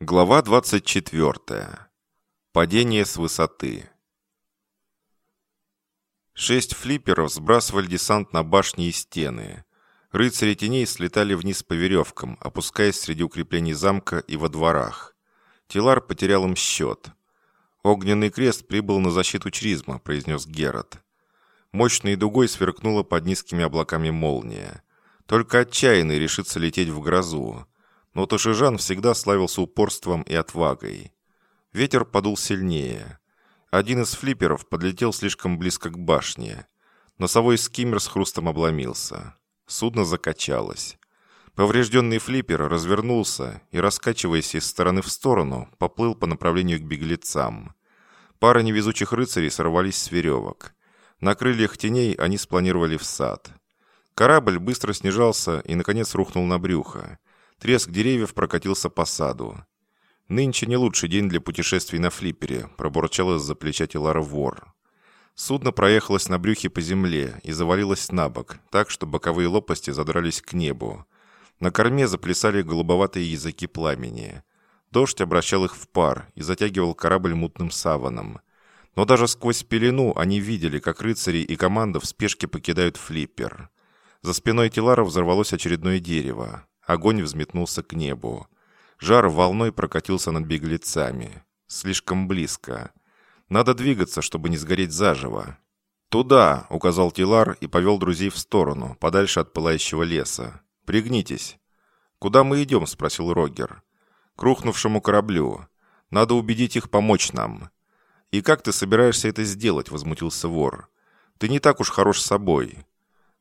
Глава 24. Падение с высоты. Шесть флипперов сбрасывали десант на башни и стены. Рыцари теней слетали вниз по веревкам, опускаясь среди укреплений замка и во дворах. Тилар потерял им счет. «Огненный крест прибыл на защиту Чризма», — произнес Герат. Мощной дугой сверкнула под низкими облаками молния. Только отчаянный решится лететь в грозу но Тошижан всегда славился упорством и отвагой. Ветер подул сильнее. Один из флипперов подлетел слишком близко к башне. Носовой скиммер с хрустом обломился. Судно закачалось. Поврежденный флиппер развернулся и, раскачиваясь из стороны в сторону, поплыл по направлению к беглецам. Пара невезучих рыцарей сорвались с веревок. На крыльях теней они спланировали в сад. Корабль быстро снижался и, наконец, рухнул на брюхо. Треск деревьев прокатился по саду. «Нынче не лучший день для путешествий на флиппере», пробурчал из-за плеча Тилара вор. Судно проехалось на брюхе по земле и завалилось на бок, так что боковые лопасти задрались к небу. На корме заплясали голубоватые языки пламени. Дождь обращал их в пар и затягивал корабль мутным саваном. Но даже сквозь пелену они видели, как рыцари и команда в спешке покидают флиппер. За спиной Тилара взорвалось очередное дерево. Огонь взметнулся к небу. Жар волной прокатился над беглецами. Слишком близко. Надо двигаться, чтобы не сгореть заживо. «Туда!» — указал Тилар и повел друзей в сторону, подальше от пылающего леса. «Пригнитесь!» «Куда мы идем?» — спросил Рогер. «К рухнувшему кораблю. Надо убедить их помочь нам». «И как ты собираешься это сделать?» — возмутился вор. «Ты не так уж хорош собой».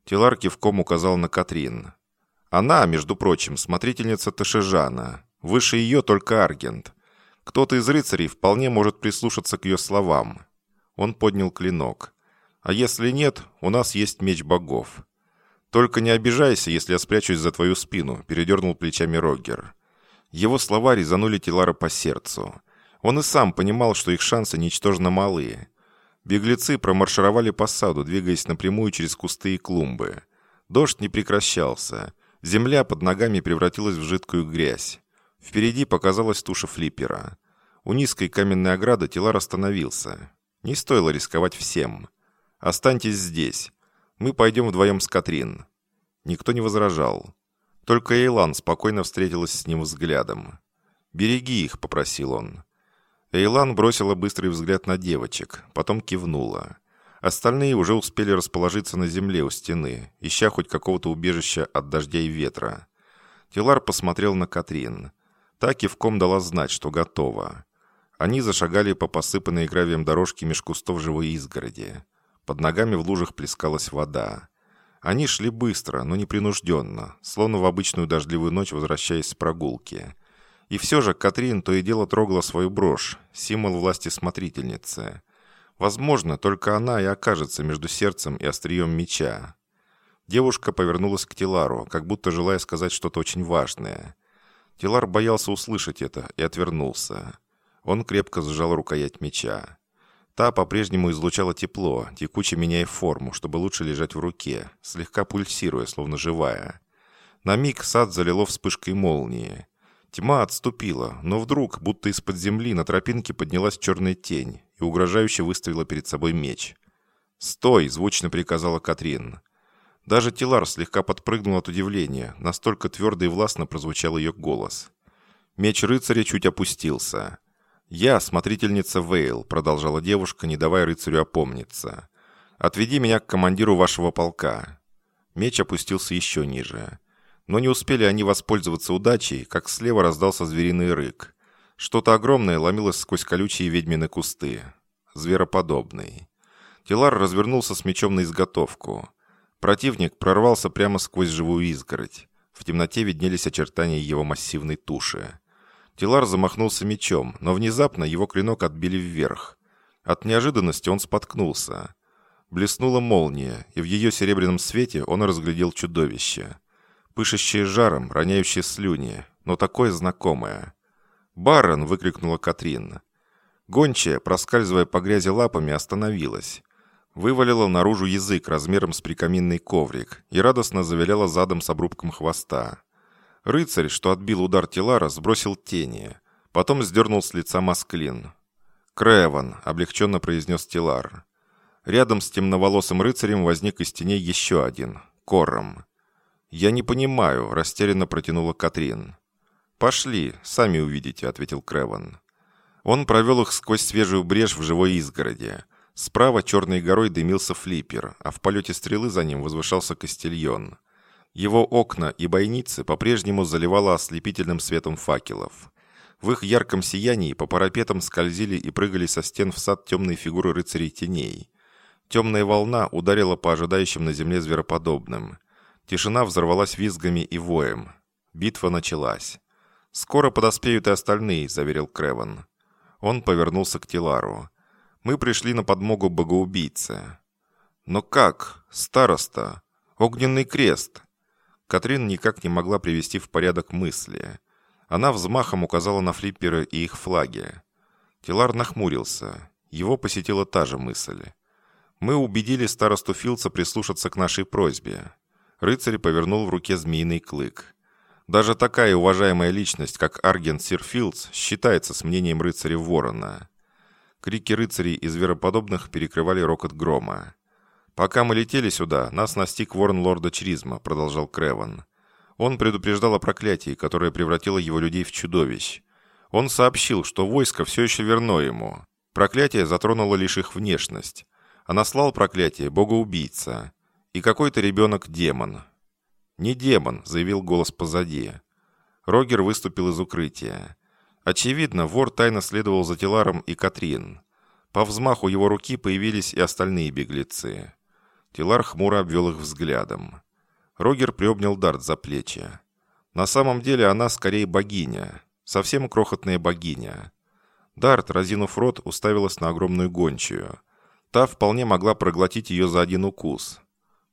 Тилар кивком указал на Катрин. Она, между прочим, смотрительница Ташижана. Выше ее только Аргент. Кто-то из рыцарей вполне может прислушаться к ее словам. Он поднял клинок. А если нет, у нас есть меч богов. Только не обижайся, если я спрячусь за твою спину, передернул плечами Рогер. Его слова резанули Тилара по сердцу. Он и сам понимал, что их шансы ничтожно малые. Беглецы промаршировали по саду, двигаясь напрямую через кусты и клумбы. Дождь не прекращался. Земля под ногами превратилась в жидкую грязь. Впереди показалась туша флиппера. У низкой каменной ограды Тилар остановился. Не стоило рисковать всем. «Останьтесь здесь. Мы пойдем вдвоем с Катрин». Никто не возражал. Только Эйлан спокойно встретилась с ним взглядом. «Береги их», — попросил он. Эйлан бросила быстрый взгляд на девочек, потом кивнула. Остальные уже успели расположиться на земле у стены, ища хоть какого-то убежища от дождя и ветра. Тилар посмотрел на Катрин. Та кивком дала знать, что готова. Они зашагали по посыпанной гравием дорожке меж кустов живой изгороди. Под ногами в лужах плескалась вода. Они шли быстро, но непринужденно, словно в обычную дождливую ночь возвращаясь с прогулки. И все же Катрин то и дело трогала свою брошь, символ власти смотрительницы. Возможно, только она и окажется между сердцем и острием меча. Девушка повернулась к Тилару, как будто желая сказать что-то очень важное. Тилар боялся услышать это и отвернулся. Он крепко сжал рукоять меча. Та по-прежнему излучала тепло, текуче меняя форму, чтобы лучше лежать в руке, слегка пульсируя, словно живая. На миг сад залило вспышкой молнии. Тьма отступила, но вдруг, будто из-под земли, на тропинке поднялась черная тень, и угрожающе выставила перед собой меч. «Стой!» – звучно приказала Катрин. Даже Тилар слегка подпрыгнул от удивления, настолько твердо и властно прозвучал ее голос. Меч рыцаря чуть опустился. «Я смотрительница Вейл», — продолжала девушка, не давая рыцарю опомниться. «Отведи меня к командиру вашего полка». Меч опустился еще ниже. Но не успели они воспользоваться удачей, как слева раздался звериный рык. Что-то огромное ломилось сквозь колючие ведьмины кусты. Звероподобный. Тилар развернулся с мечом на изготовку. Противник прорвался прямо сквозь живую изгородь. В темноте виднелись очертания его массивной туши. Тилар замахнулся мечом, но внезапно его клинок отбили вверх. От неожиданности он споткнулся. Блеснула молния, и в ее серебряном свете он разглядел чудовище. Пышащее жаром, роняющее слюни, но такое знакомое. «Барон!» — выкрикнула Катрин. Гончая, проскальзывая по грязи лапами, остановилась. Вывалила наружу язык размером с прикаминный коврик и радостно завиляла задом с обрубком хвоста. Рыцарь, что отбил удар Тилара, сбросил тени. Потом сдернул с лица Масклин. «Крэван», — облегченно произнес Тилар. Рядом с темноволосым рыцарем возник из теней еще один — Кором. «Я не понимаю», — растерянно протянула Катрин. «Пошли, сами увидите», — ответил Крэван. Он провел их сквозь свежую брешь в живой изгороди. Справа черной горой дымился флиппер, а в полете стрелы за ним возвышался Кастильон. Его окна и бойницы по-прежнему заливало ослепительным светом факелов. В их ярком сиянии по парапетам скользили и прыгали со стен в сад темные фигуры рыцарей теней. Темная волна ударила по ожидающим на земле звероподобным. Тишина взорвалась визгами и воем. Битва началась. «Скоро подоспеют и остальные», — заверил Креван. Он повернулся к Тилару. «Мы пришли на подмогу богоубийце». «Но как? Староста? Огненный крест?» Катрин никак не могла привести в порядок мысли. Она взмахом указала на флипперы и их флаги. Тилар нахмурился. Его посетила та же мысль. «Мы убедили старосту Филдса прислушаться к нашей просьбе». Рыцарь повернул в руке змеиный клык. Даже такая уважаемая личность, как Арген Сирфилдс, считается с мнением рыцаря Ворона. Крики рыцарей и звероподобных перекрывали рокот грома. «Пока мы летели сюда, нас настиг ворон лорда Чризма», — продолжал Креван. Он предупреждал о проклятии, которое превратило его людей в чудовищ. Он сообщил, что войско все еще верно ему. Проклятие затронуло лишь их внешность. А наслал проклятие богоубийца. И какой-то ребенок-демон. «Не демон», — заявил голос позади. Рогер выступил из укрытия. Очевидно, вор тайно следовал за Теларом и Катрин. По взмаху его руки появились и остальные беглецы. Телар хмуро обвел их взглядом. Рогер приобнял Дарт за плечи. На самом деле она скорее богиня. Совсем крохотная богиня. Дарт, разинув рот, уставилась на огромную гончую. Та вполне могла проглотить ее за один укус.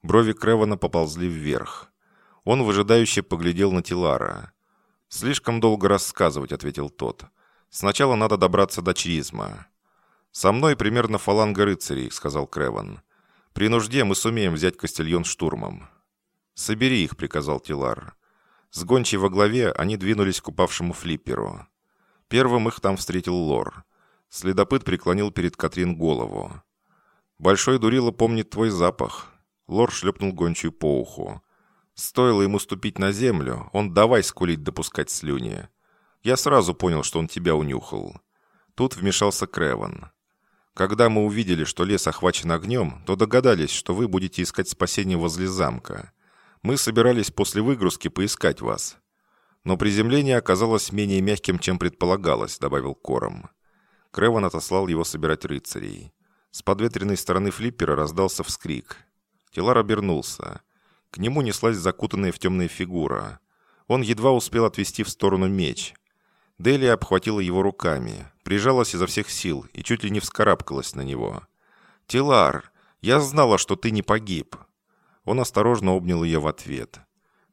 Брови Кревана поползли вверх. Он выжидающе поглядел на Тилара. «Слишком долго рассказывать», — ответил тот. «Сначала надо добраться до Чризма». «Со мной примерно фаланга рыцарей», — сказал Креван. «При нужде мы сумеем взять Кастильон штурмом». «Собери их», — приказал Тилар. С гончей во главе они двинулись к упавшему флипперу. Первым их там встретил Лор. Следопыт преклонил перед Катрин голову. «Большой дурило помнит твой запах». Лор шлепнул гончую по уху. Стоило ему ступить на землю, он давай скулить допускать слюни. Я сразу понял, что он тебя унюхал. Тут вмешался Креван. Когда мы увидели, что лес охвачен огнем, то догадались, что вы будете искать спасение возле замка. Мы собирались после выгрузки поискать вас. Но приземление оказалось менее мягким, чем предполагалось», — добавил Кором. Креван отослал его собирать рыцарей. С подветренной стороны флиппера раздался вскрик. Телар обернулся. К нему неслась закутанная в темная фигура. Он едва успел отвести в сторону меч. Делия обхватила его руками, прижалась изо всех сил и чуть ли не вскарабкалась на него. «Тилар, я знала, что ты не погиб. Он осторожно обнял ее в ответ.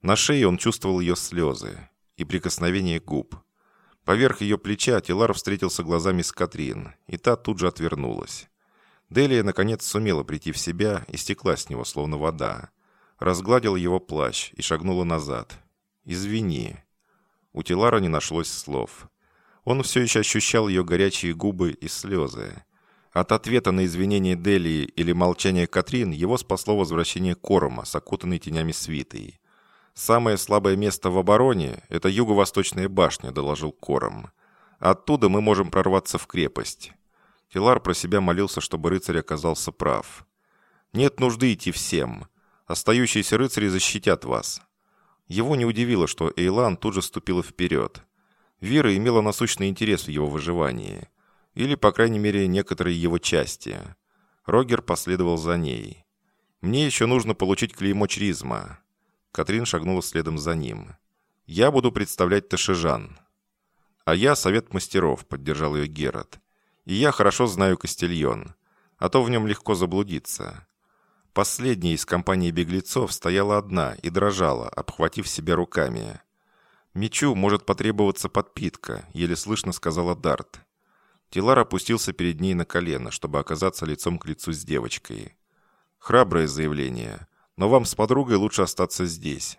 На шее он чувствовал ее слезы и прикосновение губ. Поверх ее плеча Тилар встретился глазами с Катрин, и та тут же отвернулась. Делия, наконец, сумела прийти в себя и стекла с него, словно вода. Разгладил его плащ и шагнула назад. «Извини». У Тилара не нашлось слов. Он все еще ощущал ее горячие губы и слезы. От ответа на извинения Делии или молчание Катрин его спасло возвращение Корома с окутанной тенями свитой. «Самое слабое место в обороне – это юго-восточная башня», – доложил Кором. «Оттуда мы можем прорваться в крепость». Тилар про себя молился, чтобы рыцарь оказался прав. «Нет нужды идти всем. Остающиеся рыцари защитят вас». Его не удивило, что Эйлан тут же ступила вперед. Вера имела насущный интерес в его выживании – или, по крайней мере, некоторые его части. Рогер последовал за ней. «Мне еще нужно получить клеймо Чризма». Катрин шагнула следом за ним. «Я буду представлять Ташижан». «А я совет мастеров», — поддержал ее Герат. «И я хорошо знаю Кастильон, а то в нем легко заблудиться». Последняя из компании беглецов стояла одна и дрожала, обхватив себя руками. «Мечу может потребоваться подпитка», — еле слышно сказала Дарт. Тилар опустился перед ней на колено, чтобы оказаться лицом к лицу с девочкой. «Храброе заявление, но вам с подругой лучше остаться здесь».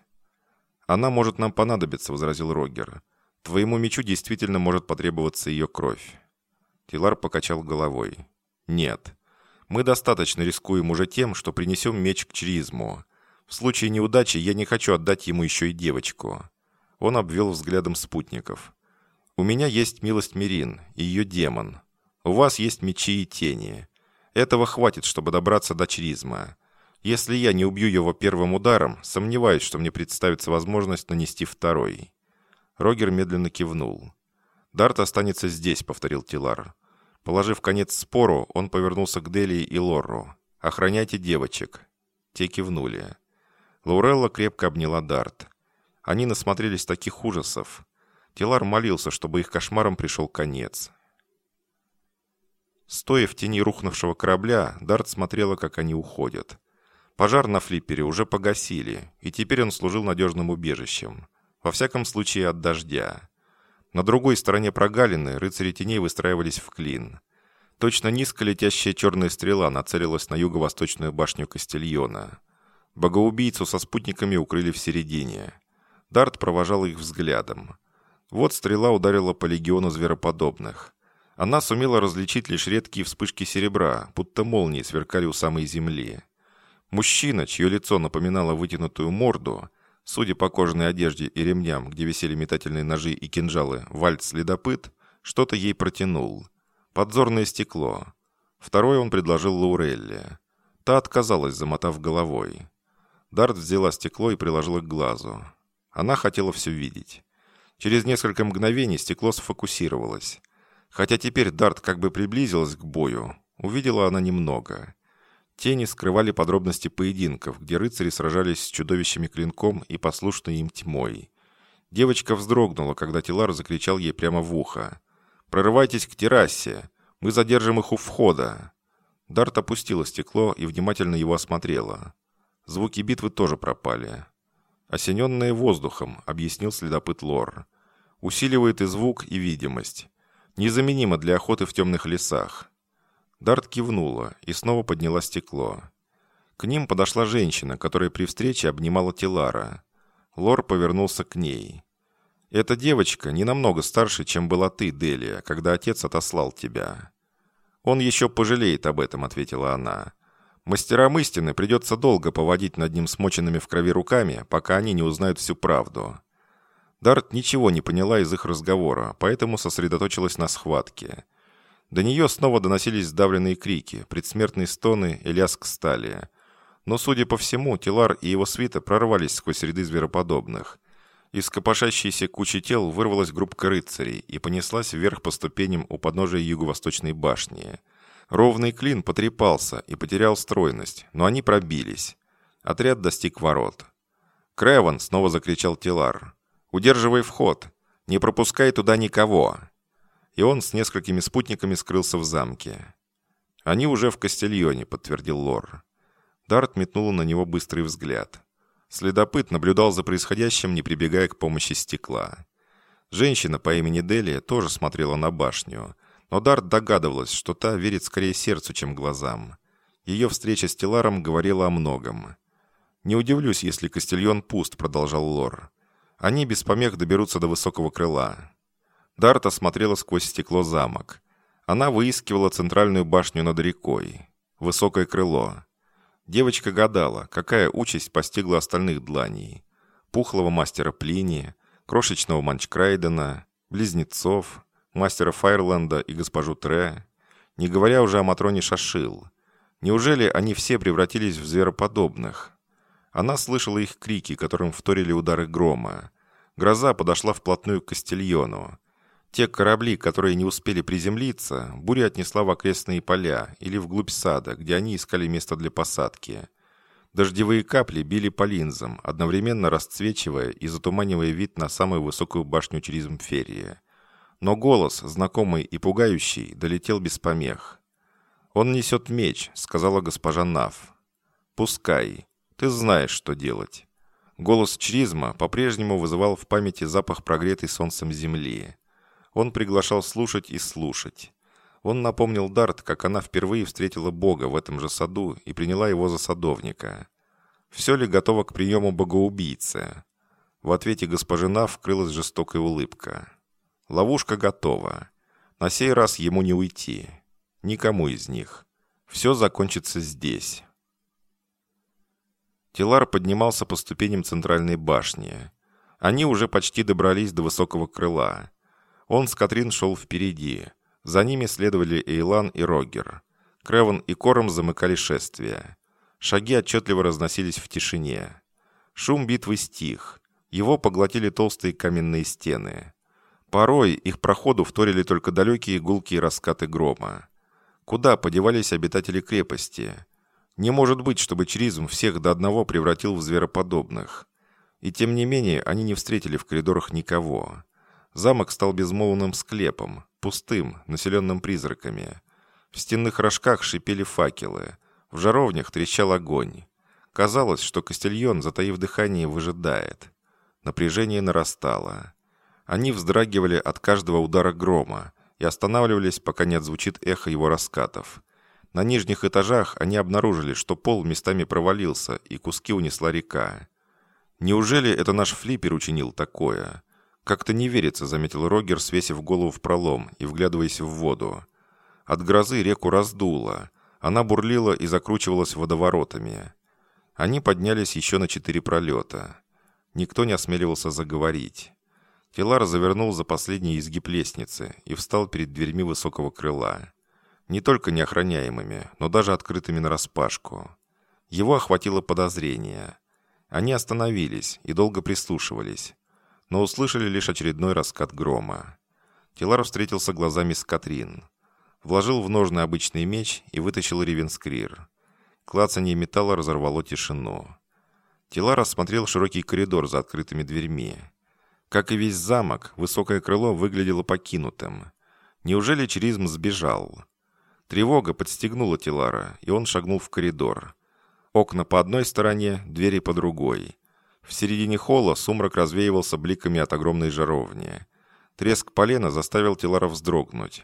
«Она может нам понадобиться», — возразил Рогер. Твоему мечу действительно может потребоваться ее кровь». Тилар покачал головой. «Нет. Мы достаточно рискуем уже тем, что принесем меч к Чризму. В случае неудачи я не хочу отдать ему еще и девочку». Он обвел взглядом спутников. «У меня есть милость Мирин и ее демон. У вас есть мечи и тени. Этого хватит, чтобы добраться до Чризма. Если я не убью его первым ударом, сомневаюсь, что мне представится возможность нанести второй». Рогер медленно кивнул. «Дарт останется здесь», — повторил Тилар. Положив конец спору, он повернулся к Делии и Лорру. «Охраняйте девочек». Те кивнули. Лаурелла крепко обняла Дарт. Они насмотрелись таких ужасов. Тилар молился, чтобы их кошмарам пришел конец. Стоя в тени рухнувшего корабля, Дарт смотрела, как они уходят. Пожар на флиппере уже погасили, и теперь он служил надежным убежищем. Во всяком случае, от дождя. На другой стороне прогалины рыцари теней выстраивались в клин. Точно низко летящая черная стрела нацелилась на юго-восточную башню Кастильона. Богоубийцу со спутниками укрыли в середине. Дарт провожал их взглядом. Вот стрела ударила по легиону звероподобных. Она сумела различить лишь редкие вспышки серебра, будто молнии сверкали у самой земли. Мужчина, чье лицо напоминало вытянутую морду, судя по кожаной одежде и ремням, где висели метательные ножи и кинжалы, вальц-следопыт, что-то ей протянул. Подзорное стекло. Второе он предложил Лаурелле. Та отказалась, замотав головой. Дарт взяла стекло и приложила к глазу. Она хотела все видеть. Через несколько мгновений стекло сфокусировалось. Хотя теперь Дарт как бы приблизилась к бою, увидела она немного. Тени скрывали подробности поединков, где рыцари сражались с чудовищами клинком и послушной им тьмой. Девочка вздрогнула, когда Тилар закричал ей прямо в ухо. «Прорывайтесь к террасе! Мы задержим их у входа!» Дарт опустила стекло и внимательно его осмотрела. Звуки битвы тоже пропали. «Осененные воздухом», — объяснил следопыт Лор. «Усиливает и звук, и видимость. Незаменимо для охоты в темных лесах. Дарт кивнула и снова подняла стекло. К ним подошла женщина, которая при встрече обнимала Тилара. Лор повернулся к ней. «Эта девочка не намного старше, чем была ты, Делия, когда отец отослал тебя». «Он еще пожалеет об этом», — ответила она. «Мастерам истины придется долго поводить над ним смоченными в крови руками, пока они не узнают всю правду. Дарт ничего не поняла из их разговора, поэтому сосредоточилась на схватке. До нее снова доносились сдавленные крики, предсмертные стоны и лязг стали. Но, судя по всему, Тилар и его свита прорвались сквозь ряды звероподобных. Из копошащейся кучи тел вырвалась группка рыцарей и понеслась вверх по ступеням у подножия юго-восточной башни. Ровный клин потрепался и потерял стройность, но они пробились. Отряд достиг ворот. «Крэван!» — снова закричал Тилар. Удерживай вход. Не пропускай туда никого». И он с несколькими спутниками скрылся в замке. «Они уже в Кастильоне», — подтвердил Лор. Дарт метнул на него быстрый взгляд. Следопыт наблюдал за происходящим, не прибегая к помощи стекла. Женщина по имени Делия тоже смотрела на башню, но Дарт догадывалась, что та верит скорее сердцу, чем глазам. Ее встреча с Теларом говорила о многом. «Не удивлюсь, если Кастильон пуст», — продолжал Лор. Они без помех доберутся до высокого крыла. Дарта смотрела сквозь стекло замок. Она выискивала центральную башню над рекой. Высокое крыло. Девочка гадала, какая участь постигла остальных дланей. Пухлого мастера Плини, крошечного Манчкрайдена, близнецов, мастера Файрленда и госпожу Тре, не говоря уже о Матроне Шашил. Неужели они все превратились в звероподобных? Она слышала их крики, которым вторили удары грома. Гроза подошла вплотную к Кастильону. Те корабли, которые не успели приземлиться, буря отнесла в окрестные поля или вглубь сада, где они искали место для посадки. Дождевые капли били по линзам, одновременно расцвечивая и затуманивая вид на самую высокую башню через Мферия. Но голос, знакомый и пугающий, долетел без помех. «Он несет меч», — сказала госпожа Нав. «Пускай. Ты знаешь, что делать». Голос Чризма по-прежнему вызывал в памяти запах прогретой солнцем земли. Он приглашал слушать и слушать. Он напомнил Дарт, как она впервые встретила Бога в этом же саду и приняла его за садовника. Все ли готово к приему богоубийцы? В ответе госпожина вкрылась жестокая улыбка. Ловушка готова. На сей раз ему не уйти. Никому из них. Все закончится здесь. Тилар поднимался по ступеням центральной башни. Они уже почти добрались до высокого крыла. Он с Катрин шел впереди. За ними следовали Эйлан и Рогер. Креван и Кором замыкали шествие. Шаги отчетливо разносились в тишине. Шум битвы стих. Его поглотили толстые каменные стены. Порой их проходу вторили только далекие гулкие раскаты грома. Куда подевались обитатели крепости? Не может быть, чтобы Чризм всех до одного превратил в звероподобных. И тем не менее они не встретили в коридорах никого. Замок стал безмолвным склепом, пустым, населенным призраками. В стенных рожках шипели факелы, в жаровнях трещал огонь. Казалось, что Кастильон, затаив дыхание, выжидает. Напряжение нарастало. Они вздрагивали от каждого удара грома и останавливались, пока не отзвучит эхо его раскатов. На нижних этажах они обнаружили, что пол местами провалился, и куски унесла река. «Неужели это наш флиппер учинил такое?» «Как-то не верится», — заметил Рогер, свесив голову в пролом и вглядываясь в воду. От грозы реку раздуло. Она бурлила и закручивалась водоворотами. Они поднялись еще на четыре пролета. Никто не осмеливался заговорить. Телар завернул за последний изгиб лестницы и встал перед дверьми высокого крыла. Не только неохраняемыми, но даже открытыми нараспашку. Его охватило подозрение. Они остановились и долго прислушивались, но услышали лишь очередной раскат грома. Телар встретился глазами с Катрин. Вложил в ножны обычный меч и вытащил ревенскрир. Клацанье металла разорвало тишину. Телар рассмотрел широкий коридор за открытыми дверьми. Как и весь замок, высокое крыло выглядело покинутым. Неужели Черизм сбежал? Тревога подстегнула Тилара, и он шагнул в коридор. Окна по одной стороне, двери по другой. В середине холла сумрак развеивался бликами от огромной жаровни. Треск полена заставил Тилара вздрогнуть.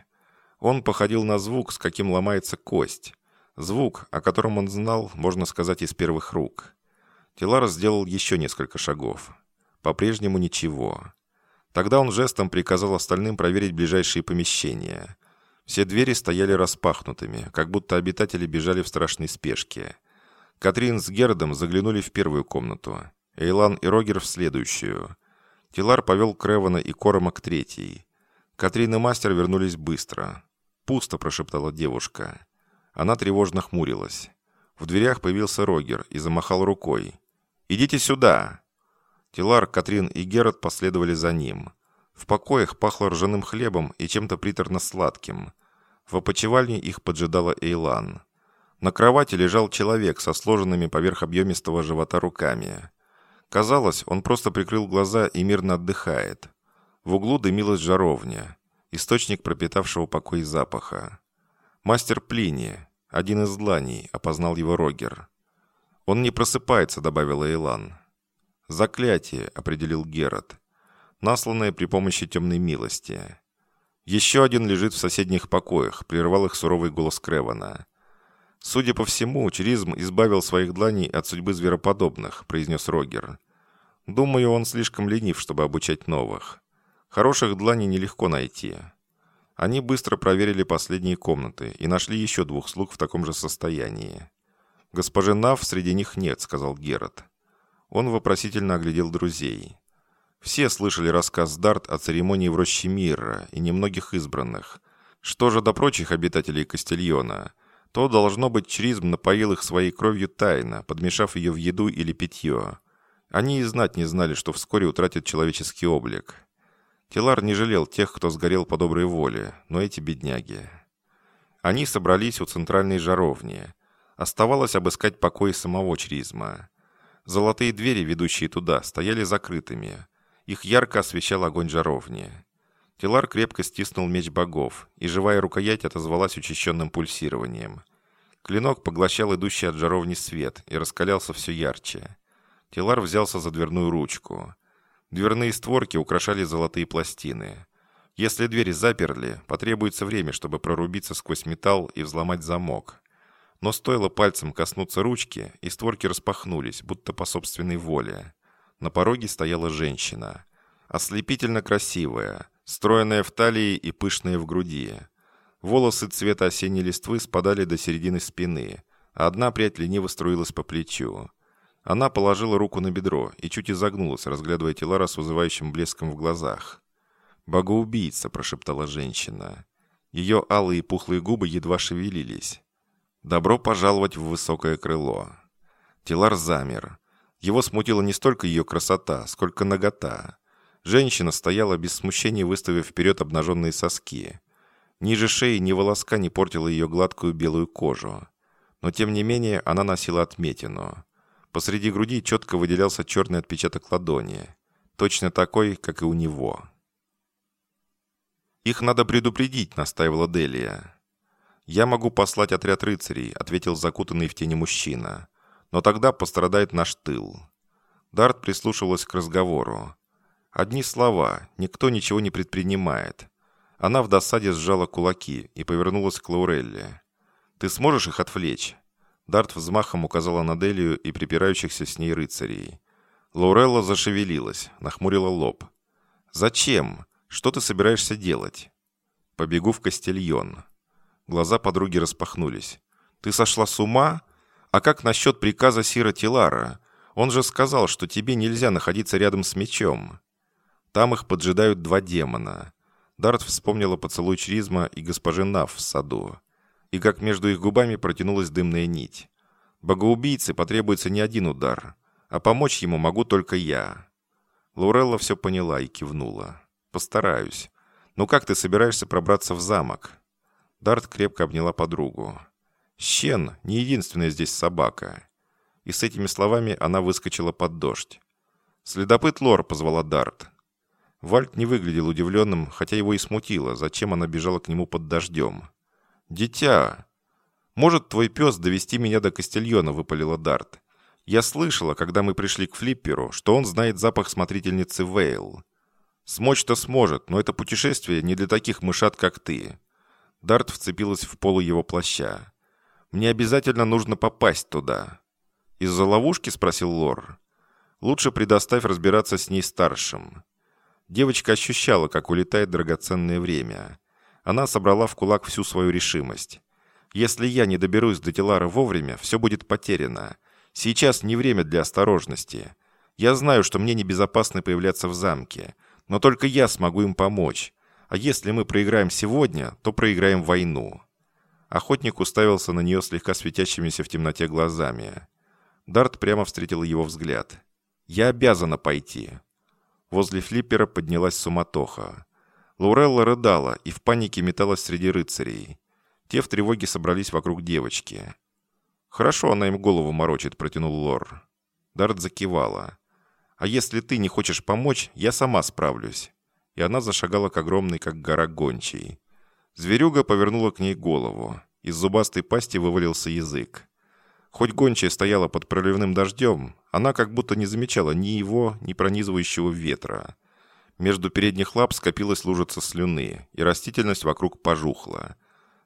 Он походил на звук, с каким ломается кость. Звук, о котором он знал, можно сказать, из первых рук. Тилар сделал еще несколько шагов. По-прежнему ничего. Тогда он жестом приказал остальным проверить ближайшие помещения. Все двери стояли распахнутыми, как будто обитатели бежали в страшной спешке. Катрин с Гердом заглянули в первую комнату. Эйлан и Рогер в следующую. Тилар повел Кревана и Корома к третьей. Катрин и Мастер вернулись быстро. «Пусто», – прошептала девушка. Она тревожно хмурилась. В дверях появился Рогер и замахал рукой. «Идите сюда!» Тилар, Катрин и Герат последовали за ним. В покоях пахло ржаным хлебом и чем-то приторно-сладким. В опочивальне их поджидала Эйлан. На кровати лежал человек со сложенными поверх объемистого живота руками. Казалось, он просто прикрыл глаза и мирно отдыхает. В углу дымилась жаровня, источник пропитавшего покой запаха. «Мастер Плини, один из дланей», — опознал его Рогер. «Он не просыпается», — добавила Эйлан. «Заклятие», — определил Герат. «Насланное при помощи темной милости». «Еще один лежит в соседних покоях», — прервал их суровый голос Кревана. «Судя по всему, Черизм избавил своих дланей от судьбы звероподобных», — произнес Рогер. «Думаю, он слишком ленив, чтобы обучать новых. Хороших дланей нелегко найти». Они быстро проверили последние комнаты и нашли еще двух слуг в таком же состоянии. «Госпожи Нав среди них нет», — сказал Герат. Он вопросительно оглядел друзей. Все слышали рассказ Дарт о церемонии в роще Мира и немногих избранных. Что же до прочих обитателей Кастильона, то, должно быть, Чризм напоил их своей кровью тайно, подмешав ее в еду или питье. Они и знать не знали, что вскоре утратят человеческий облик. Телар не жалел тех, кто сгорел по доброй воле, но эти бедняги. Они собрались у центральной жаровни. Оставалось обыскать покой самого Чризма. Золотые двери, ведущие туда, стояли закрытыми. Их ярко освещал огонь жаровни. Телар крепко стиснул меч богов, и живая рукоять отозвалась учащенным пульсированием. Клинок поглощал идущий от жаровни свет и раскалялся все ярче. Телар взялся за дверную ручку. Дверные створки украшали золотые пластины. Если двери заперли, потребуется время, чтобы прорубиться сквозь металл и взломать замок. Но стоило пальцем коснуться ручки, и створки распахнулись, будто по собственной воле. На пороге стояла женщина. Ослепительно красивая, Стройная в талии и пышная в груди. Волосы цвета осенней листвы спадали до середины спины, а одна прядь лениво струилась по плечу. Она положила руку на бедро и чуть изогнулась, разглядывая Тилара с вызывающим блеском в глазах. «Богоубийца», — прошептала женщина. Ее алые пухлые губы едва шевелились. «Добро пожаловать в высокое крыло». Тилар замер. Его смутила не столько ее красота, сколько нагота. Женщина стояла без смущения, выставив вперед обнаженные соски. Ниже шеи ни волоска не портила ее гладкую белую кожу. Но тем не менее она носила отметину. Посреди груди четко выделялся черный отпечаток ладони. Точно такой, как и у него. «Их надо предупредить», — настаивала Делия. «Я могу послать отряд рыцарей», — ответил закутанный в тени мужчина. «Но тогда пострадает наш тыл». Дарт прислушивалась к разговору. Одни слова, никто ничего не предпринимает. Она в досаде сжала кулаки и повернулась к Лаурелле. «Ты сможешь их отвлечь?» Дарт взмахом указала на Делию и припирающихся с ней рыцарей. Лаурелла зашевелилась, нахмурила лоб. «Зачем? Что ты собираешься делать?» «Побегу в Кастильон». Глаза подруги распахнулись. «Ты сошла с ума? А как насчет приказа Сира Тилара? Он же сказал, что тебе нельзя находиться рядом с мечом». Там их поджидают два демона. Дарт вспомнила поцелуй Чризма и госпожи Нав в саду. И как между их губами протянулась дымная нить. Богоубийце потребуется не один удар, а помочь ему могу только я. Лаурелла все поняла и кивнула. «Постараюсь. Ну как ты собираешься пробраться в замок?» Дарт крепко обняла подругу. «Щен — не единственная здесь собака». И с этими словами она выскочила под дождь. «Следопыт Лор», — позвала Дарт. Вальт не выглядел удивленным, хотя его и смутило, зачем она бежала к нему под дождем. «Дитя! Может, твой пес довести меня до Кастильона?» – выпалила Дарт. «Я слышала, когда мы пришли к Флипперу, что он знает запах смотрительницы Вейл. Смочь-то сможет, но это путешествие не для таких мышат, как ты». Дарт вцепилась в полу его плаща. «Мне обязательно нужно попасть туда». «Из-за ловушки?» – спросил Лор. «Лучше предоставь разбираться с ней старшим». Девочка ощущала, как улетает драгоценное время. Она собрала в кулак всю свою решимость. «Если я не доберусь до Телара вовремя, все будет потеряно. Сейчас не время для осторожности. Я знаю, что мне небезопасно появляться в замке, но только я смогу им помочь. А если мы проиграем сегодня, то проиграем войну». Охотник уставился на нее слегка светящимися в темноте глазами. Дарт прямо встретил его взгляд. «Я обязана пойти. Возле флиппера поднялась суматоха. Лаурелла рыдала и в панике металась среди рыцарей. Те в тревоге собрались вокруг девочки. «Хорошо она им голову морочит», — протянул Лор. Дарт закивала. «А если ты не хочешь помочь, я сама справлюсь». И она зашагала к огромной, как гора гончей. Зверюга повернула к ней голову. Из зубастой пасти вывалился язык. Хоть гончая стояла под проливным дождем, она как будто не замечала ни его, ни пронизывающего ветра. Между передних лап скопилась лужица слюны, и растительность вокруг пожухла.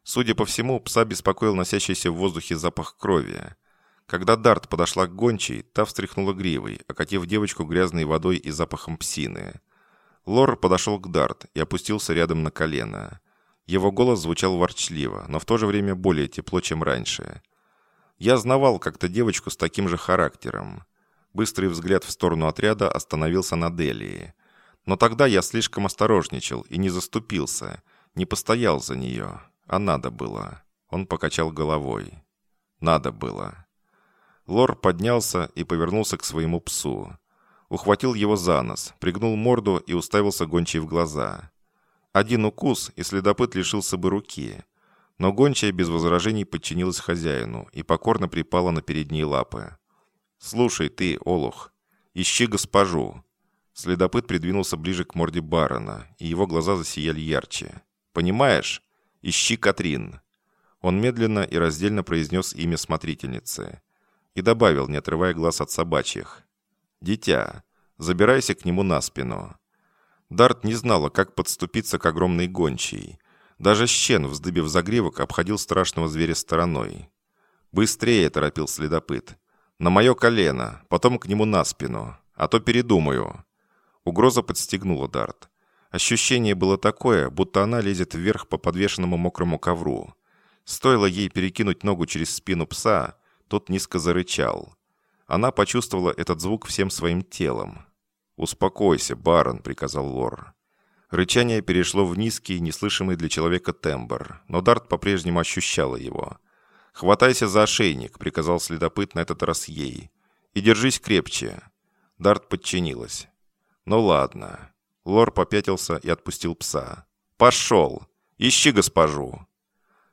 Судя по всему, пса беспокоил носящийся в воздухе запах крови. Когда Дарт подошла к гончей, та встряхнула гривой, окатив девочку грязной водой и запахом псины. Лор подошел к Дарт и опустился рядом на колено. Его голос звучал ворчливо, но в то же время более тепло, чем раньше. Я знавал как-то девочку с таким же характером. Быстрый взгляд в сторону отряда остановился на Делии. Но тогда я слишком осторожничал и не заступился, не постоял за нее. А надо было. Он покачал головой. Надо было. Лор поднялся и повернулся к своему псу. Ухватил его за нос, пригнул морду и уставился гончей в глаза. Один укус, и следопыт лишился бы руки. Но гончая без возражений подчинилась хозяину и покорно припала на передние лапы. «Слушай ты, Олух, ищи госпожу». Следопыт придвинулся ближе к морде барона, и его глаза засияли ярче. «Понимаешь? Ищи Катрин». Он медленно и раздельно произнес имя смотрительницы. И добавил, не отрывая глаз от собачьих. «Дитя, забирайся к нему на спину». Дарт не знала, как подступиться к огромной гончей. Даже щен, вздыбив загривок, обходил страшного зверя стороной. «Быстрее!» – торопил следопыт. На мое колено, потом к нему на спину. А то передумаю». Угроза подстегнула Дарт. Ощущение было такое, будто она лезет вверх по подвешенному мокрому ковру. Стоило ей перекинуть ногу через спину пса, тот низко зарычал. Она почувствовала этот звук всем своим телом. «Успокойся, барон», — приказал Лор. Рычание перешло в низкий, неслышимый для человека тембр, но Дарт по-прежнему ощущала его. «Хватайся за ошейник», — приказал следопыт на этот раз ей. «И держись крепче». Дарт подчинилась. «Ну ладно». Лор попятился и отпустил пса. «Пошел! Ищи госпожу!»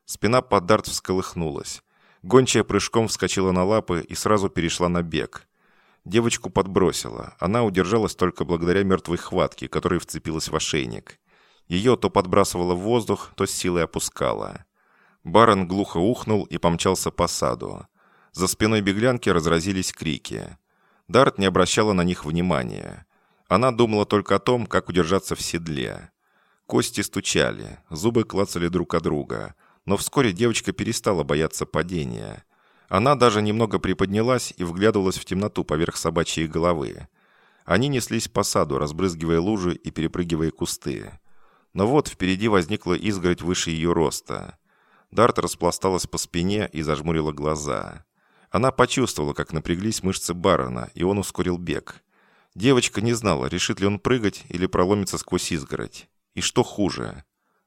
Спина под Дарт всколыхнулась. Гончая прыжком вскочила на лапы и сразу перешла на бег. Девочку подбросила. Она удержалась только благодаря мертвой хватке, которая вцепилась в ошейник. Ее то подбрасывало в воздух, то с силой опускала. Барон глухо ухнул и помчался по саду. За спиной беглянки разразились крики. Дарт не обращала на них внимания. Она думала только о том, как удержаться в седле. Кости стучали, зубы клацали друг от друга. Но вскоре девочка перестала бояться падения. Она даже немного приподнялась и вглядывалась в темноту поверх собачьей головы. Они неслись по саду, разбрызгивая лужи и перепрыгивая кусты. Но вот впереди возникла изгородь выше ее роста. Дарт распласталась по спине и зажмурила глаза. Она почувствовала, как напряглись мышцы барона, и он ускорил бег. Девочка не знала, решит ли он прыгать или проломится сквозь изгородь. И что хуже?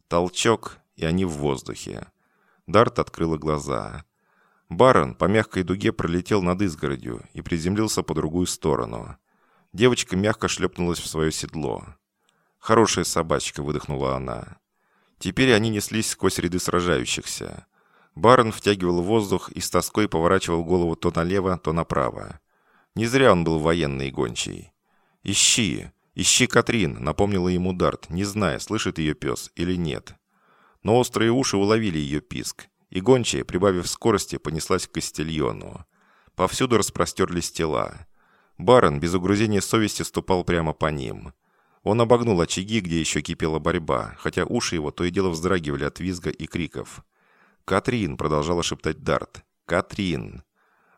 Толчок, и они в воздухе. Дарт открыла глаза. Барон по мягкой дуге пролетел над изгородью и приземлился по другую сторону. Девочка мягко шлепнулась в свое седло. «Хорошая собачка», — выдохнула она. Теперь они неслись сквозь ряды сражающихся. Барон втягивал воздух и с тоской поворачивал голову то налево, то направо. Не зря он был военный гончий. «Ищи! Ищи Катрин!» — напомнила ему Дарт, не зная, слышит ее пес или нет. Но острые уши уловили ее писк и гончая, прибавив скорости, понеслась к Кастильону. Повсюду распростерлись тела. Барон без угрызения совести ступал прямо по ним. Он обогнул очаги, где еще кипела борьба, хотя уши его то и дело вздрагивали от визга и криков. «Катрин!» — продолжала шептать Дарт. «Катрин!»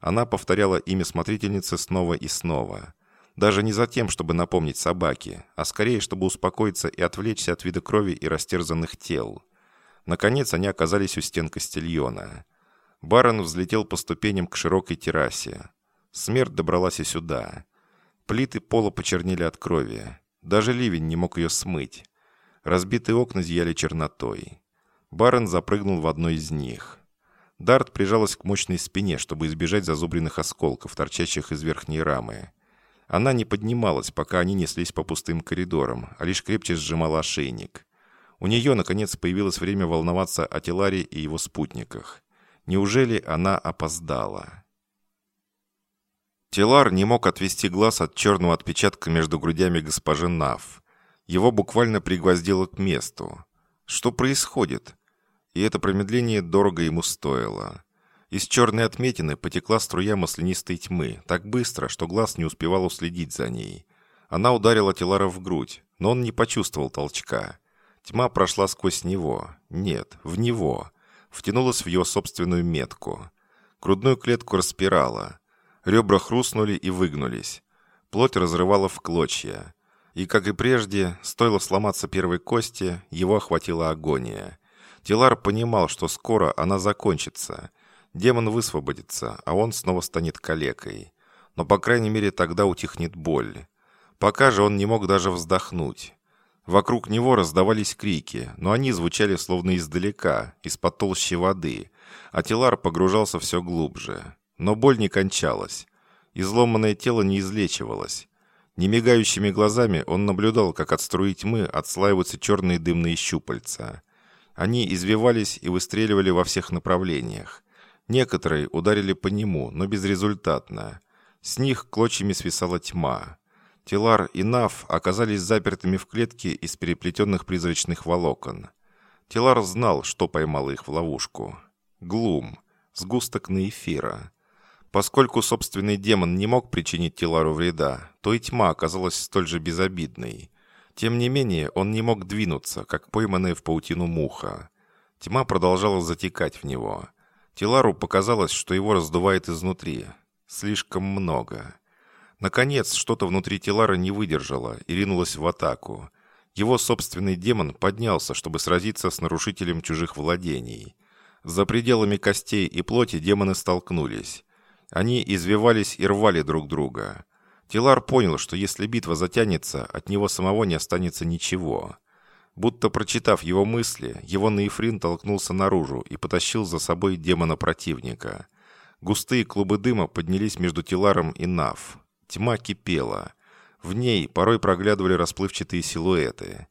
Она повторяла имя смотрительницы снова и снова. Даже не за тем, чтобы напомнить собаке, а скорее, чтобы успокоиться и отвлечься от вида крови и растерзанных тел. Наконец они оказались у стен Кастильона. Барон взлетел по ступеням к широкой террасе. Смерть добралась и сюда. Плиты пола почернели от крови. Даже ливень не мог ее смыть. Разбитые окна зияли чернотой. Барон запрыгнул в одно из них. Дарт прижалась к мощной спине, чтобы избежать зазубренных осколков, торчащих из верхней рамы. Она не поднималась, пока они неслись по пустым коридорам, а лишь крепче сжимала ошейник. У нее, наконец, появилось время волноваться о Теларе и его спутниках. Неужели она опоздала? Телар не мог отвести глаз от черного отпечатка между грудями госпожи Нав. Его буквально пригвоздило к месту. Что происходит? И это промедление дорого ему стоило. Из черной отметины потекла струя маслянистой тьмы, так быстро, что глаз не успевал уследить за ней. Она ударила Телара в грудь, но он не почувствовал толчка. Тьма прошла сквозь него. Нет, в него. Втянулась в его собственную метку. Грудную клетку распирала. Ребра хрустнули и выгнулись. Плоть разрывала в клочья. И, как и прежде, стоило сломаться первой кости, его охватила агония. Тилар понимал, что скоро она закончится. Демон высвободится, а он снова станет калекой. Но, по крайней мере, тогда утихнет боль. Пока же он не мог даже вздохнуть. Вокруг него раздавались крики, но они звучали словно издалека, из-под толщи воды, а Тилар погружался все глубже. Но боль не кончалась. Изломанное тело не излечивалось. Немигающими глазами он наблюдал, как от струи тьмы отслаиваются черные дымные щупальца. Они извивались и выстреливали во всех направлениях. Некоторые ударили по нему, но безрезультатно. С них клочьями свисала тьма. Тилар и Нав оказались запертыми в клетке из переплетенных призрачных волокон. Тилар знал, что поймало их в ловушку. Глум. Сгусток наэфира. Поскольку собственный демон не мог причинить Тилару вреда, то и тьма оказалась столь же безобидной. Тем не менее, он не мог двинуться, как пойманная в паутину муха. Тьма продолжала затекать в него. Тилару показалось, что его раздувает изнутри. Слишком много. Наконец, что-то внутри Телара не выдержало и ринулось в атаку. Его собственный демон поднялся, чтобы сразиться с нарушителем чужих владений. За пределами костей и плоти демоны столкнулись. Они извивались и рвали друг друга. Тилар понял, что если битва затянется, от него самого не останется ничего. Будто прочитав его мысли, его Наифрин толкнулся наружу и потащил за собой демона противника. Густые клубы дыма поднялись между Тиларом и Нав. Тьма кипела. В ней порой проглядывали расплывчатые силуэты.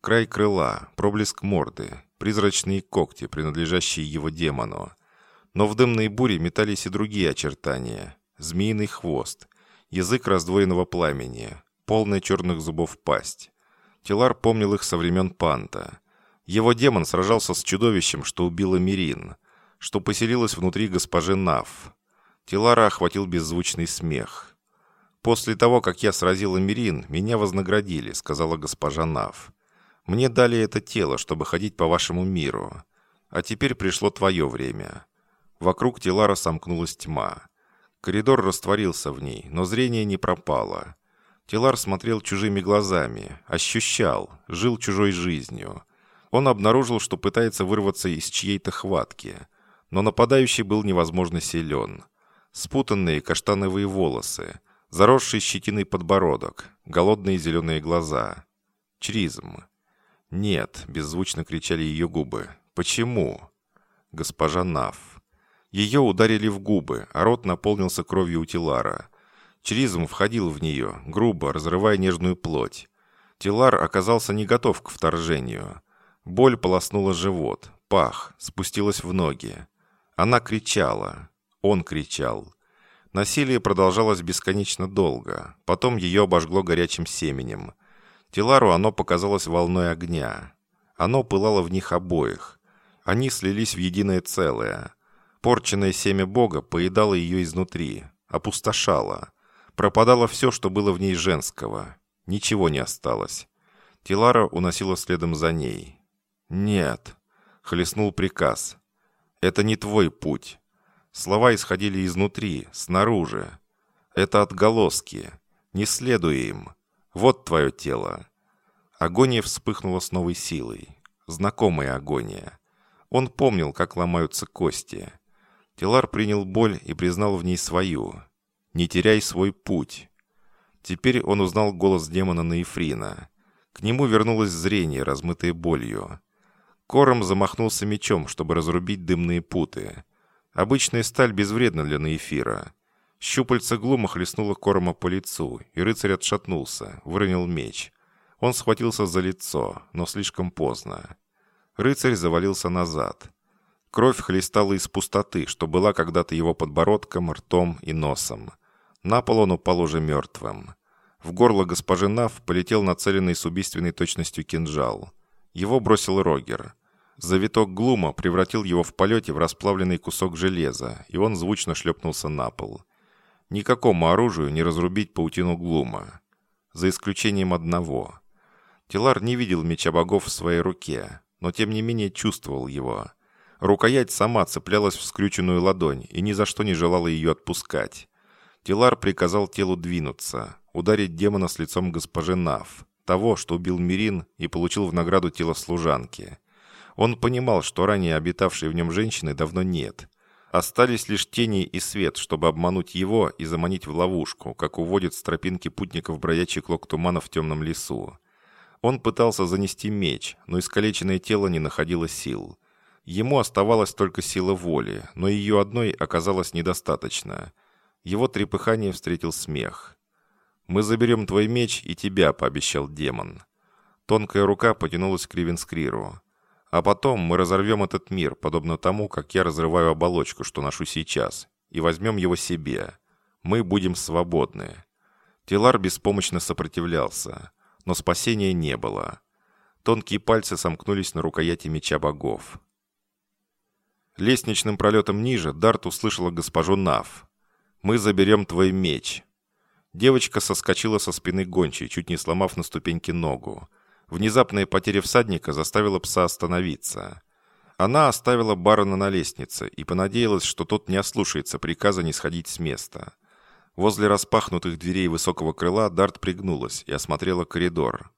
Край крыла, проблеск морды, призрачные когти, принадлежащие его демону. Но в дымной буре метались и другие очертания. Змеиный хвост, язык раздвоенного пламени, полная черных зубов пасть. Тилар помнил их со времен Панта. Его демон сражался с чудовищем, что убило Мирин, что поселилось внутри госпожи Нав. Тилара охватил беззвучный смех. «После того, как я сразила Мирин, меня вознаградили», — сказала госпожа Нав. «Мне дали это тело, чтобы ходить по вашему миру. А теперь пришло твое время». Вокруг Тилара сомкнулась тьма. Коридор растворился в ней, но зрение не пропало. Тилар смотрел чужими глазами, ощущал, жил чужой жизнью. Он обнаружил, что пытается вырваться из чьей-то хватки. Но нападающий был невозможно силен. Спутанные каштановые волосы, Заросший щетиной подбородок, голодные зеленые глаза. Чризм. «Нет», — беззвучно кричали ее губы. «Почему?» Госпожа Нав. Ее ударили в губы, а рот наполнился кровью у Тилара. Чризм входил в нее, грубо, разрывая нежную плоть. Тилар оказался не готов к вторжению. Боль полоснула живот, пах, спустилась в ноги. Она кричала. Он кричал. Насилие продолжалось бесконечно долго. Потом ее обожгло горячим семенем. Тилару оно показалось волной огня. Оно пылало в них обоих. Они слились в единое целое. Порченное семя Бога поедало ее изнутри, опустошало. Пропадало все, что было в ней женского. Ничего не осталось. Тилара уносила следом за ней. «Нет», — хлестнул приказ. «Это не твой путь. Слова исходили изнутри, снаружи. Это отголоски. Не следуй им. Вот твое тело. Агония вспыхнула с новой силой. Знакомая агония. Он помнил, как ломаются кости. Телар принял боль и признал в ней свою. «Не теряй свой путь». Теперь он узнал голос демона Наифрина. К нему вернулось зрение, размытое болью. Кором замахнулся мечом, чтобы разрубить дымные путы. Обычная сталь безвредна для наэфира. Щупальца глума хлестнуло Корома по лицу, и рыцарь отшатнулся, выронил меч. Он схватился за лицо, но слишком поздно. Рыцарь завалился назад. Кровь хлестала из пустоты, что была когда-то его подбородком, ртом и носом. На пол он упал уже мертвым. В горло госпожи Нав полетел нацеленный с убийственной точностью кинжал. Его бросил Рогер. Завиток глума превратил его в полете в расплавленный кусок железа, и он звучно шлепнулся на пол. Никакому оружию не разрубить паутину глума. За исключением одного. Тилар не видел меча богов в своей руке, но тем не менее чувствовал его. Рукоять сама цеплялась в скрюченную ладонь и ни за что не желала ее отпускать. Тилар приказал телу двинуться, ударить демона с лицом госпожи Нав, того, что убил Мирин и получил в награду тело служанки. Он понимал, что ранее обитавшей в нем женщины давно нет. Остались лишь тени и свет, чтобы обмануть его и заманить в ловушку, как уводит с тропинки путников бродячий клок тумана в темном лесу. Он пытался занести меч, но искалеченное тело не находило сил. Ему оставалась только сила воли, но ее одной оказалось недостаточно. Его трепыхание встретил смех. «Мы заберем твой меч и тебя», — пообещал демон. Тонкая рука потянулась к Ривенскриру. А потом мы разорвем этот мир, подобно тому, как я разрываю оболочку, что ношу сейчас, и возьмем его себе. Мы будем свободны». Тилар беспомощно сопротивлялся, но спасения не было. Тонкие пальцы сомкнулись на рукояти меча богов. Лестничным пролетом ниже Дарт услышала госпожу Нав. «Мы заберем твой меч». Девочка соскочила со спины гончей, чуть не сломав на ступеньке ногу. Внезапная потеря всадника заставила пса остановиться. Она оставила барона на лестнице и понадеялась, что тот не ослушается приказа не сходить с места. Возле распахнутых дверей высокого крыла Дарт пригнулась и осмотрела коридор.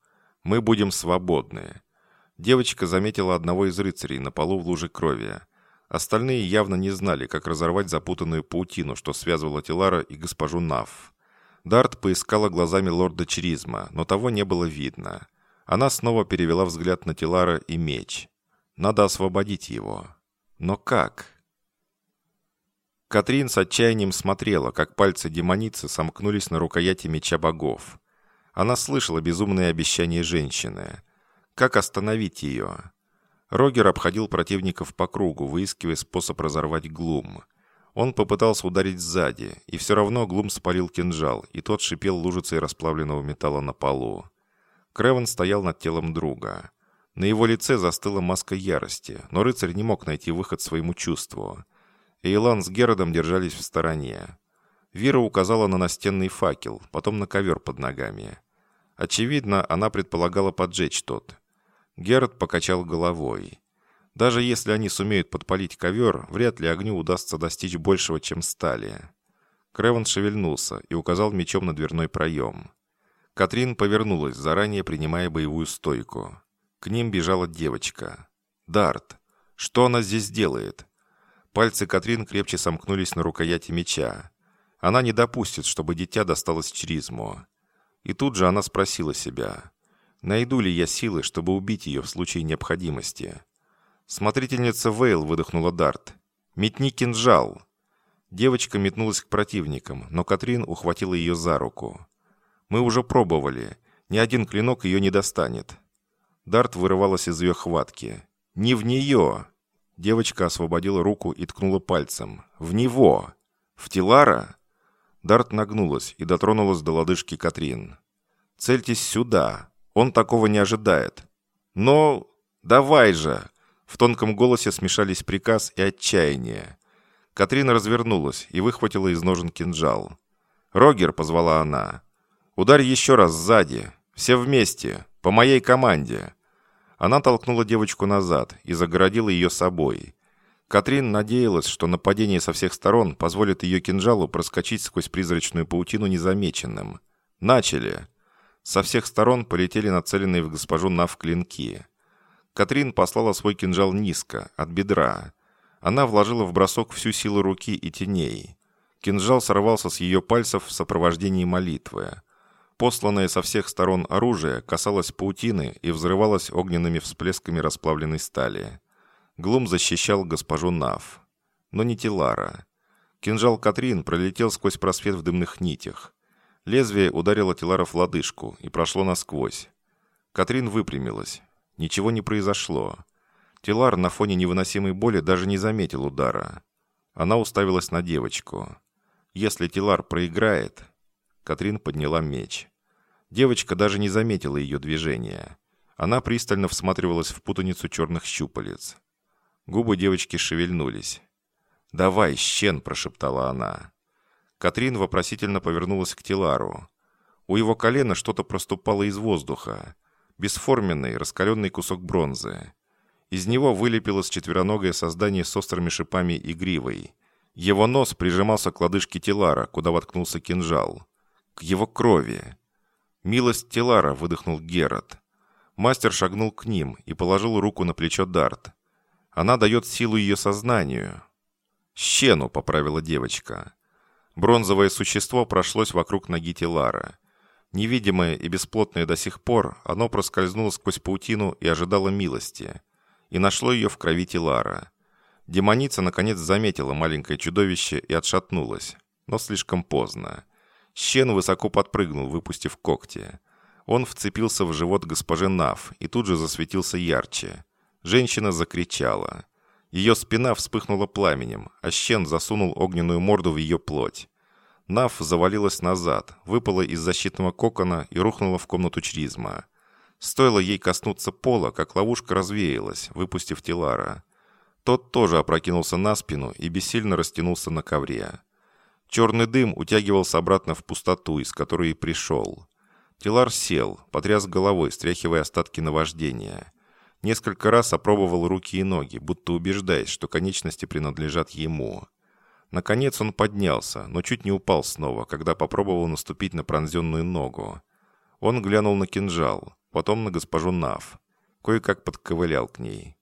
Мы будем свободны». Девочка заметила одного из рыцарей на полу в луже крови. Остальные явно не знали, как разорвать запутанную паутину, что связывала Тилара и госпожу Нав. Дарт поискала глазами лорда Чризма, но того не было видно. Она снова перевела взгляд на Тилара и меч. Надо освободить его. Но как? Катрин с отчаянием смотрела, как пальцы демоницы сомкнулись на рукояти меча богов. Она слышала безумные обещания женщины. Как остановить ее? Рогер обходил противников по кругу, выискивая способ разорвать Глум. Он попытался ударить сзади, и все равно Глум спалил кинжал, и тот шипел лужицей расплавленного металла на полу. Кревен стоял над телом друга. На его лице застыла маска ярости, но рыцарь не мог найти выход своему чувству. Эйлан с Геродом держались в стороне. Вира указала на настенный факел, потом на ковер под ногами. Очевидно, она предполагала поджечь тот. Герод покачал головой. Даже если они сумеют подпалить ковер, вряд ли огню удастся достичь большего, чем стали. Креван шевельнулся и указал мечом на дверной проем. Катрин повернулась, заранее принимая боевую стойку. К ним бежала девочка. Дарт. Что она здесь делает? Пальцы Катрин крепче сомкнулись на рукояти меча. Она не допустит, чтобы дитя досталось Чризму. И тут же она спросила себя. Найду ли я силы, чтобы убить ее в случае необходимости? Смотрительница Вейл выдохнула Дарт. «Метни кинжал!» Девочка метнулась к противникам, но Катрин ухватила ее за руку. «Мы уже пробовали. Ни один клинок ее не достанет». Дарт вырывалась из ее хватки. «Не в нее!» Девочка освободила руку и ткнула пальцем. «В него!» «В Тилара?» Дарт нагнулась и дотронулась до лодыжки Катрин. «Цельтесь сюда!» Он такого не ожидает. Но давай же!» В тонком голосе смешались приказ и отчаяние. Катрина развернулась и выхватила из ножен кинжал. «Рогер!» — позвала она. «Ударь еще раз сзади. Все вместе. По моей команде». Она толкнула девочку назад и загородила ее собой. Катрин надеялась, что нападение со всех сторон позволит ее кинжалу проскочить сквозь призрачную паутину незамеченным. «Начали!» Со всех сторон полетели нацеленные в госпожу Нав клинки. Катрин послала свой кинжал низко, от бедра. Она вложила в бросок всю силу руки и теней. Кинжал сорвался с ее пальцев в сопровождении молитвы. Посланное со всех сторон оружие касалось паутины и взрывалось огненными всплесками расплавленной стали. Глум защищал госпожу Нав. Но не Тилара. Кинжал Катрин пролетел сквозь просвет в дымных нитях. Лезвие ударило Тилара в лодыжку и прошло насквозь. Катрин выпрямилась. Ничего не произошло. Тилар на фоне невыносимой боли даже не заметил удара. Она уставилась на девочку. Если Тилар проиграет... Катрин подняла меч. Девочка даже не заметила ее движения. Она пристально всматривалась в путаницу черных щупалец. Губы девочки шевельнулись. «Давай, щен!» – прошептала она. Катрин вопросительно повернулась к Тилару. У его колена что-то проступало из воздуха. Бесформенный, раскаленный кусок бронзы. Из него вылепилось четвероногое создание с острыми шипами и гривой. Его нос прижимался к лодыжке Тилара, куда воткнулся кинжал. К его крови. «Милость Тилара!» — выдохнул Герат. Мастер шагнул к ним и положил руку на плечо Дарт. «Она дает силу ее сознанию». «Щену!» — поправила девочка. Бронзовое существо прошлось вокруг ноги Тилара. Невидимое и бесплотное до сих пор, оно проскользнуло сквозь паутину и ожидало милости. И нашло ее в крови Тилара. Демоница наконец заметила маленькое чудовище и отшатнулась. Но слишком поздно. Щен высоко подпрыгнул, выпустив когти. Он вцепился в живот госпожи Нав и тут же засветился ярче. Женщина закричала. Ее спина вспыхнула пламенем, а щен засунул огненную морду в ее плоть. Нав завалилась назад, выпала из защитного кокона и рухнула в комнату Чризма. Стоило ей коснуться пола, как ловушка развеялась, выпустив Тилара. Тот тоже опрокинулся на спину и бессильно растянулся на ковре. Черный дым утягивался обратно в пустоту, из которой и пришел. Тилар сел, потряс головой, стряхивая остатки наваждения. Несколько раз опробовал руки и ноги, будто убеждаясь, что конечности принадлежат ему. Наконец он поднялся, но чуть не упал снова, когда попробовал наступить на пронзенную ногу. Он глянул на кинжал. потом на госпожу Нав. Кое-как подковылял к ней.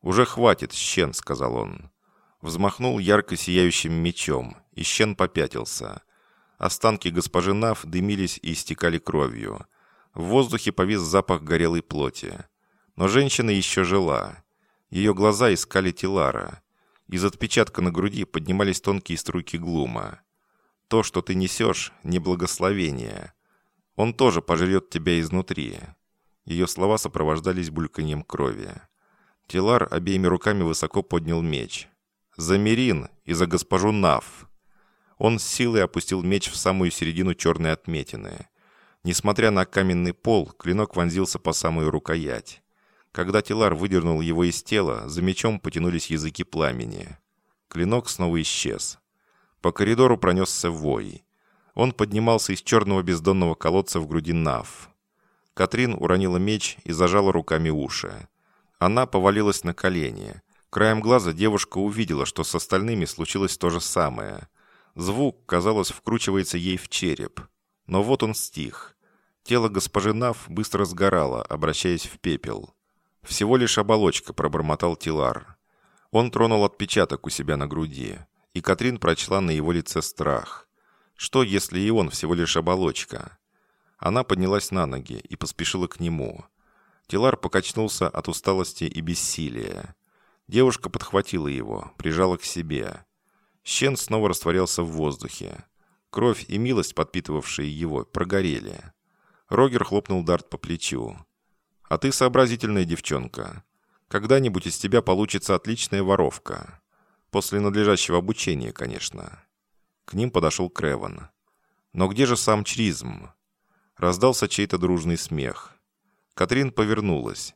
«Уже хватит, щен», — сказал он. Взмахнул ярко сияющим мечом, и щен попятился. Останки госпожи Нав дымились и истекали кровью. В воздухе повис запах горелой плоти. Но женщина еще жила. Ее глаза искали Тилара. Из отпечатка на груди поднимались тонкие струйки глума. То, что ты несешь, не благословение. Он тоже пожрет тебя изнутри. Ее слова сопровождались бульканьем крови. Тилар обеими руками высоко поднял меч. «За Мирин и за госпожу Нав!» Он с силой опустил меч в самую середину черной отметины. Несмотря на каменный пол, клинок вонзился по самую рукоять. Когда Тилар выдернул его из тела, за мечом потянулись языки пламени. Клинок снова исчез. По коридору пронесся вой. Он поднимался из черного бездонного колодца в груди Нав. Катрин уронила меч и зажала руками уши. Она повалилась на колени. Краем глаза девушка увидела, что с остальными случилось то же самое. Звук, казалось, вкручивается ей в череп. Но вот он стих. Тело госпожи Нав быстро сгорало, обращаясь в пепел. «Всего лишь оболочка», — пробормотал Тилар. Он тронул отпечаток у себя на груди, и Катрин прочла на его лице страх. Что, если и он всего лишь оболочка? Она поднялась на ноги и поспешила к нему. Тилар покачнулся от усталости и бессилия. Девушка подхватила его, прижала к себе. Щен снова растворялся в воздухе. Кровь и милость, подпитывавшие его, прогорели. Рогер хлопнул Дарт по плечу. А ты сообразительная девчонка. Когда-нибудь из тебя получится отличная воровка. После надлежащего обучения, конечно. К ним подошел Креван. Но где же сам Чризм? Раздался чей-то дружный смех. Катрин повернулась.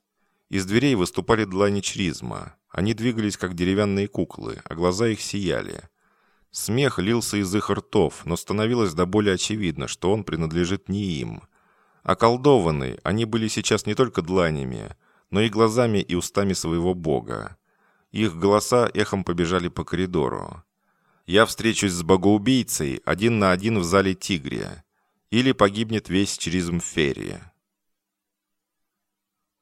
Из дверей выступали длани Чризма. Они двигались, как деревянные куклы, а глаза их сияли. Смех лился из их ртов, но становилось до боли очевидно, что он принадлежит не им. Околдованы, они были сейчас не только дланями, но и глазами и устами своего бога. Их голоса эхом побежали по коридору. «Я встречусь с богоубийцей один на один в зале Тигрия. Или погибнет весь Мферия».